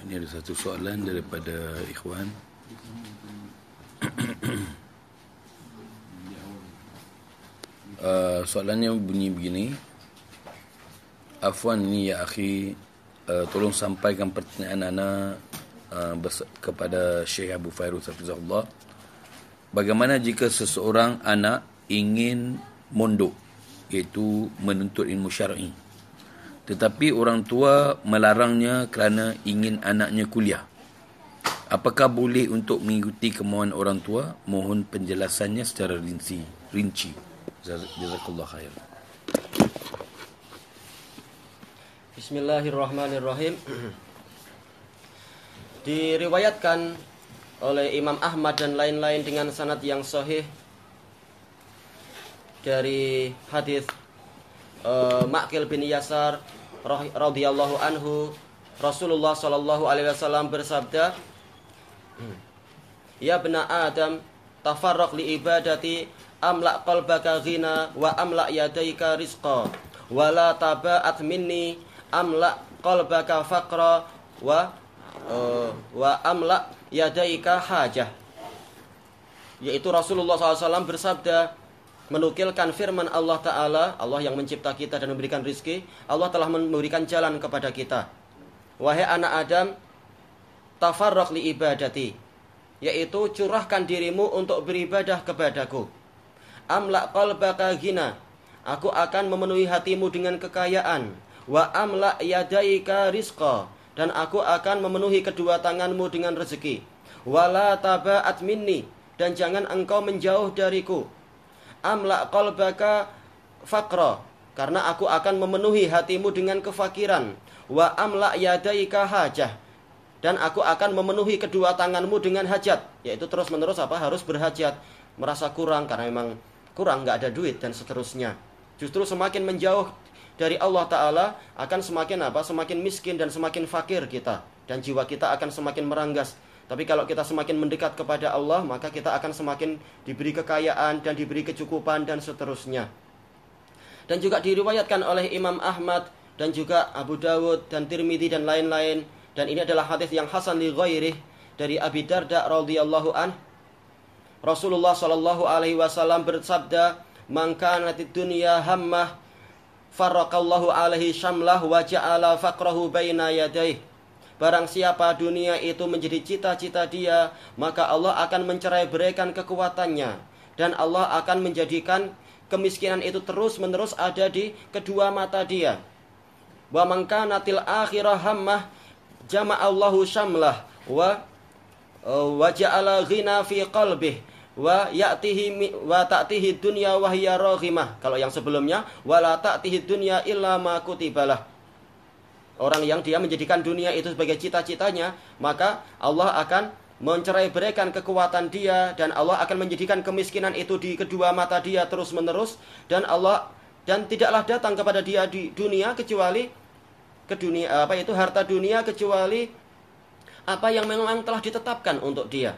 Ini ada satu soalan daripada ikhwan. uh, soalannya bunyi begini. Afwan ini ya akhi, uh, tolong sampaikan pertanyaan ana uh, kepada Syekh Abu Fairuz Hafizahullah. Bagaimana jika seseorang anak ingin mondok iaitu menuntut ilmu syar'i tetapi orang tua melarangnya kerana ingin anaknya kuliah. Apakah boleh untuk mengikuti kemauan orang tua? Mohon penjelasannya secara rinci. Rinci. Jazakallah khair. Bismillahirrahmanirrahim. Diriwayatkan oleh Imam Ahmad dan lain-lain dengan sanad yang sahih dari hadis uh, Ma'kil bin Yasar radhiyallahu anhu Rasulullah sallallahu alaihi wasallam bersabda Ya bena Adam tafarraq li ibadati amla qalbaka ghina wa amla yadaika rizqa. Wa la taba'at minni amla qalbaka faqra wa uh, wa amla yadaika hajah. Yaitu Rasulullah SAW bersabda menukilkan firman Allah Ta'ala, Allah yang mencipta kita dan memberikan rizki, Allah telah memberikan jalan kepada kita. Wahai anak Adam, tafarraq li ibadati, yaitu curahkan dirimu untuk beribadah kepadaku. Amla qalbaka gina, aku akan memenuhi hatimu dengan kekayaan. Wa amla yadaika rizqa, dan aku akan memenuhi kedua tanganmu dengan rezeki. Wala taba'at minni, dan jangan engkau menjauh dariku amla qalbaka faqra. Karena aku akan memenuhi hatimu dengan kefakiran. Wa amla yadaika hajah. Dan aku akan memenuhi kedua tanganmu dengan hajat. Yaitu terus menerus apa? Harus berhajat. Merasa kurang karena memang kurang nggak ada duit dan seterusnya. Justru semakin menjauh dari Allah Ta'ala akan semakin apa? Semakin miskin dan semakin fakir kita. Dan jiwa kita akan semakin meranggas tapi kalau kita semakin mendekat kepada Allah, maka kita akan semakin diberi kekayaan dan diberi kecukupan dan seterusnya. Dan juga diriwayatkan oleh Imam Ahmad dan juga Abu Dawud dan Tirmidzi dan lain-lain. Dan ini adalah hadis yang hasan li ghairih dari Abi Darda radhiyallahu an. Rasulullah shallallahu alaihi wasallam bersabda, "Man kanatid dunya hammah farraqallahu alaihi syamlah wa ja'ala faqrahu baina yadayhi." Barang siapa dunia itu menjadi cita-cita dia, maka Allah akan mencerai berikan kekuatannya. Dan Allah akan menjadikan kemiskinan itu terus-menerus ada di kedua mata dia. Wa natil akhirah hammah jama'allahu syamlah wa wa ja'ala ghina fi qalbih wa ya'tihi wa ta'tihi dunya wa hiya Kalau yang sebelumnya wala ta'tihi dunya illa ma kutibalah orang yang dia menjadikan dunia itu sebagai cita-citanya, maka Allah akan mencerai berikan kekuatan dia dan Allah akan menjadikan kemiskinan itu di kedua mata dia terus-menerus dan Allah dan tidaklah datang kepada dia di dunia kecuali ke dunia apa itu harta dunia kecuali apa yang memang telah ditetapkan untuk dia.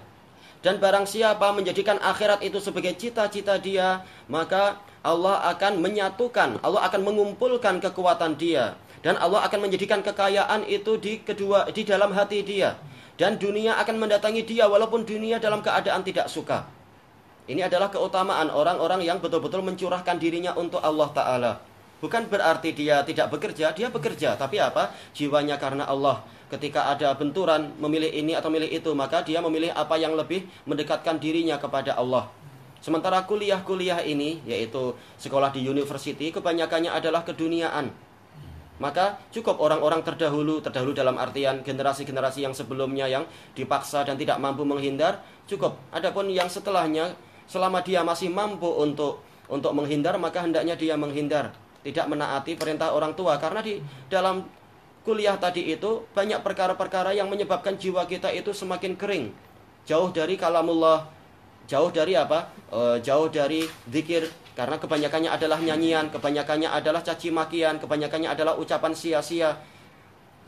Dan barang siapa menjadikan akhirat itu sebagai cita-cita dia, maka Allah akan menyatukan, Allah akan mengumpulkan kekuatan dia dan Allah akan menjadikan kekayaan itu di kedua di dalam hati dia dan dunia akan mendatangi dia walaupun dunia dalam keadaan tidak suka. Ini adalah keutamaan orang-orang yang betul-betul mencurahkan dirinya untuk Allah taala. Bukan berarti dia tidak bekerja, dia bekerja, tapi apa? Jiwanya karena Allah. Ketika ada benturan memilih ini atau memilih itu, maka dia memilih apa yang lebih mendekatkan dirinya kepada Allah. Sementara kuliah-kuliah ini, yaitu sekolah di university, kebanyakannya adalah keduniaan. Maka cukup orang-orang terdahulu, terdahulu dalam artian generasi-generasi yang sebelumnya yang dipaksa dan tidak mampu menghindar, cukup. Adapun yang setelahnya, selama dia masih mampu untuk untuk menghindar, maka hendaknya dia menghindar, tidak menaati perintah orang tua. Karena di dalam kuliah tadi itu banyak perkara-perkara yang menyebabkan jiwa kita itu semakin kering, jauh dari kalamullah, jauh dari apa? E, jauh dari zikir, karena kebanyakannya adalah nyanyian, kebanyakannya adalah caci makian, kebanyakannya adalah ucapan sia-sia.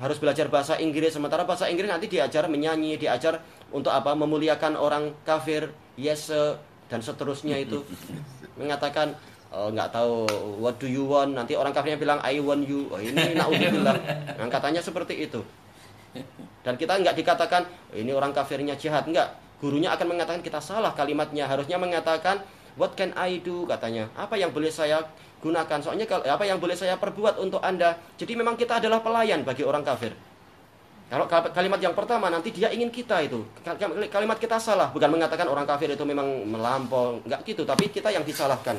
Harus belajar bahasa Inggris, sementara bahasa Inggris nanti diajar menyanyi, diajar untuk apa? Memuliakan orang kafir, yes, dan seterusnya itu. Mengatakan eh, nggak tahu what do you want nanti orang kafirnya bilang I want you oh, ini naudzubillah nah, katanya seperti itu dan kita nggak dikatakan ini orang kafirnya jihad nggak gurunya akan mengatakan kita salah kalimatnya. Harusnya mengatakan what can I do? katanya. Apa yang boleh saya gunakan? Soalnya kalau apa yang boleh saya perbuat untuk anda? Jadi memang kita adalah pelayan bagi orang kafir. Kalau kalimat yang pertama nanti dia ingin kita itu. Kalimat kita salah bukan mengatakan orang kafir itu memang melampau nggak gitu tapi kita yang disalahkan.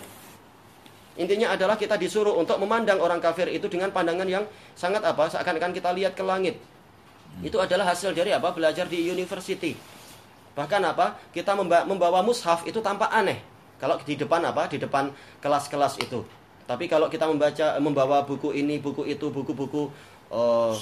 Intinya adalah kita disuruh untuk memandang orang kafir itu dengan pandangan yang sangat apa seakan-akan kita lihat ke langit. Itu adalah hasil dari apa? Belajar di university bahkan apa kita membawa mushaf itu tampak aneh kalau di depan apa di depan kelas-kelas itu tapi kalau kita membaca membawa buku ini buku itu buku-buku uh,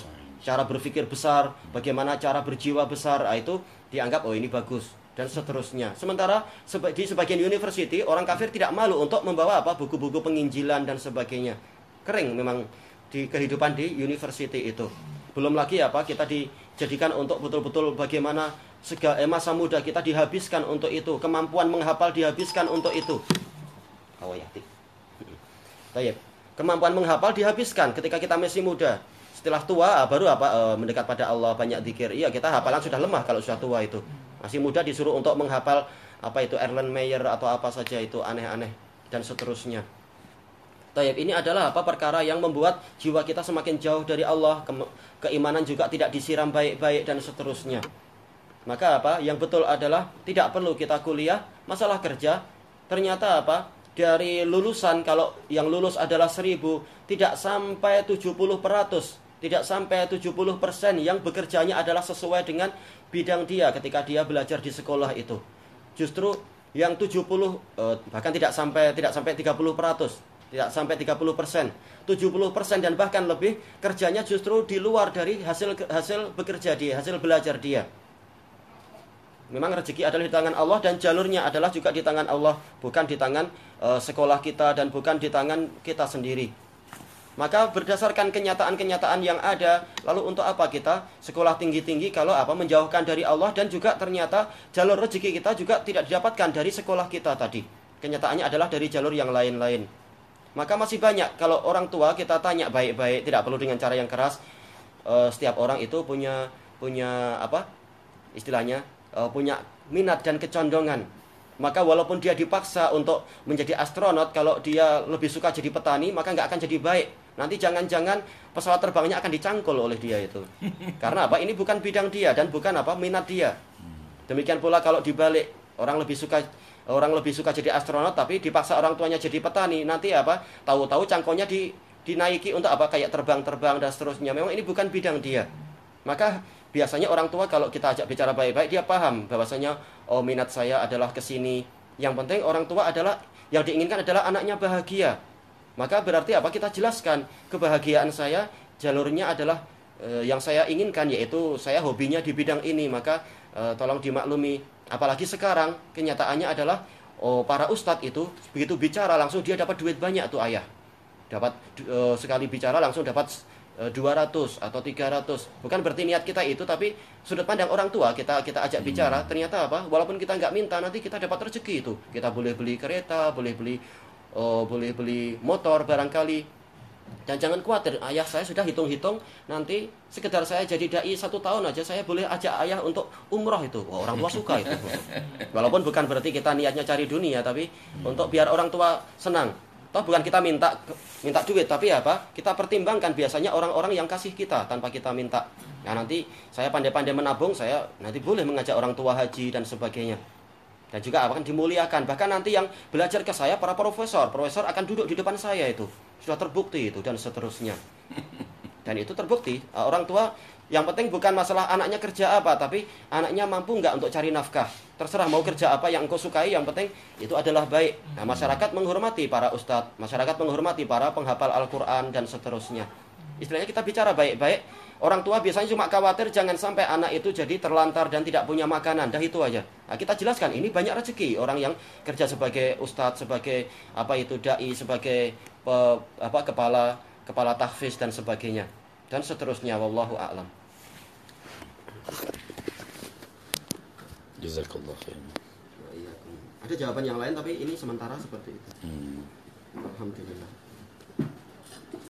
cara berpikir besar, bagaimana cara berjiwa besar, ah, itu dianggap oh ini bagus dan seterusnya. Sementara di sebagian university orang kafir tidak malu untuk membawa apa buku-buku penginjilan dan sebagainya. Kering memang di kehidupan di university itu. Belum lagi apa kita dijadikan untuk betul-betul bagaimana segala eh, masa muda kita dihabiskan untuk itu, kemampuan menghafal dihabiskan untuk itu. Oh ya, Kemampuan menghafal dihabiskan ketika kita masih muda setelah tua ah, baru apa uh, mendekat pada Allah banyak zikir. Iya, kita hafalan sudah lemah kalau sudah tua itu. Masih muda disuruh untuk menghafal apa itu Erlen Meyer atau apa saja itu aneh-aneh dan seterusnya. Tayyib ini adalah apa perkara yang membuat jiwa kita semakin jauh dari Allah, ke keimanan juga tidak disiram baik-baik dan seterusnya. Maka apa yang betul adalah tidak perlu kita kuliah, masalah kerja ternyata apa? Dari lulusan kalau yang lulus adalah seribu tidak sampai 70 peratus tidak sampai 70% yang bekerjanya adalah sesuai dengan bidang dia ketika dia belajar di sekolah itu. Justru yang 70 eh, bahkan tidak sampai tidak sampai 30%, tidak sampai 30%, persen 70% persen dan bahkan lebih kerjanya justru di luar dari hasil hasil bekerja dia, hasil belajar dia. Memang rezeki adalah di tangan Allah dan jalurnya adalah juga di tangan Allah, bukan di tangan uh, sekolah kita dan bukan di tangan kita sendiri. Maka berdasarkan kenyataan-kenyataan yang ada, lalu untuk apa kita sekolah tinggi-tinggi kalau apa menjauhkan dari Allah dan juga ternyata jalur rezeki kita juga tidak didapatkan dari sekolah kita tadi. Kenyataannya adalah dari jalur yang lain-lain. Maka masih banyak kalau orang tua kita tanya baik-baik, tidak perlu dengan cara yang keras. Uh, setiap orang itu punya punya apa? Istilahnya uh, punya minat dan kecondongan. Maka walaupun dia dipaksa untuk menjadi astronot kalau dia lebih suka jadi petani maka nggak akan jadi baik. Nanti jangan-jangan pesawat terbangnya akan dicangkul oleh dia itu. Karena apa? Ini bukan bidang dia dan bukan apa? Minat dia. Demikian pula kalau dibalik orang lebih suka orang lebih suka jadi astronot tapi dipaksa orang tuanya jadi petani nanti apa? Tahu-tahu cangkulnya di dinaiki untuk apa? Kayak terbang-terbang dan seterusnya. Memang ini bukan bidang dia. Maka biasanya orang tua kalau kita ajak bicara baik-baik dia paham bahwasanya oh minat saya adalah ke sini. Yang penting orang tua adalah yang diinginkan adalah anaknya bahagia. Maka berarti apa kita jelaskan kebahagiaan saya jalurnya adalah e, yang saya inginkan yaitu saya hobinya di bidang ini. Maka e, tolong dimaklumi. Apalagi sekarang kenyataannya adalah oh para ustadz itu begitu bicara langsung dia dapat duit banyak tuh ayah. Dapat e, sekali bicara langsung dapat 200 eh, atau 300 bukan berarti niat kita itu tapi sudut pandang orang tua kita kita ajak hmm. bicara ternyata apa? Walaupun kita nggak minta nanti kita dapat rezeki itu. Kita boleh beli kereta boleh beli oh, boleh beli motor barangkali. Dan jangan khawatir ayah saya sudah hitung-hitung nanti sekedar saya jadi dai satu tahun aja saya boleh ajak ayah untuk umroh itu. Oh, orang tua suka itu. Walaupun bukan berarti kita niatnya cari dunia tapi hmm. untuk biar orang tua senang Toh bukan kita minta minta duit, tapi apa? Kita pertimbangkan biasanya orang-orang yang kasih kita tanpa kita minta. Nah nanti saya pandai-pandai menabung, saya nanti boleh mengajak orang tua haji dan sebagainya. Dan juga akan dimuliakan. Bahkan nanti yang belajar ke saya para profesor, profesor akan duduk di depan saya itu. Sudah terbukti itu dan seterusnya. Dan itu terbukti orang tua yang penting bukan masalah anaknya kerja apa, tapi anaknya mampu nggak untuk cari nafkah. Terserah mau kerja apa yang engkau sukai, yang penting itu adalah baik. Nah, masyarakat menghormati para ustadz, masyarakat menghormati para penghafal Al-Quran dan seterusnya. Istilahnya kita bicara baik-baik. Orang tua biasanya cuma khawatir jangan sampai anak itu jadi terlantar dan tidak punya makanan. Dah itu aja. Nah, kita jelaskan ini banyak rezeki orang yang kerja sebagai ustadz, sebagai apa itu dai, sebagai apa kepala kepala tahfiz dan sebagainya dan seterusnya wallahu a'lam. Jazakallah khair. Ada jawaban yang lain tapi ini sementara seperti itu. Hmm. Alhamdulillah.